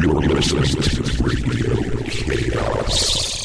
You're listening to Radio Chaos.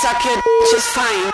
Suck it just fine.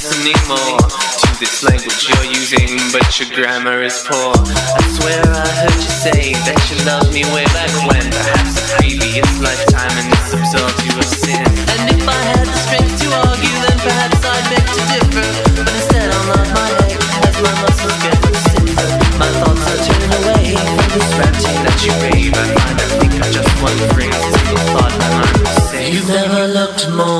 Listening more to this language you're using, but your grammar is poor. I swear I heard you say that you loved me way back when, perhaps a previous lifetime, and this absolves you of sin. And if I had the strength to argue, then perhaps I'd beg to differ. But instead, I'll nod my head as my muscles get stiffen. My thoughts are turning away from this ranting that you rave. I find I think I just one phrase, single thought mind will say. You've never looked more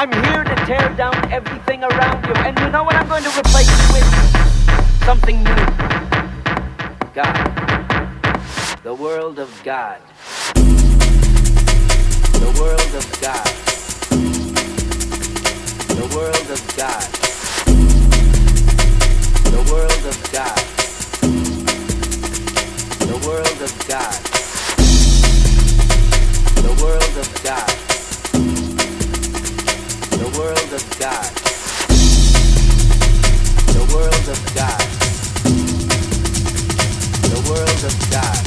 I'm here to tear down everything around you. And you know what I'm going to replace it with? Something new. God. The world of God. The world of God. The world of God. The world of God. The world of God. The world of God world of God. The world of God. The world of God.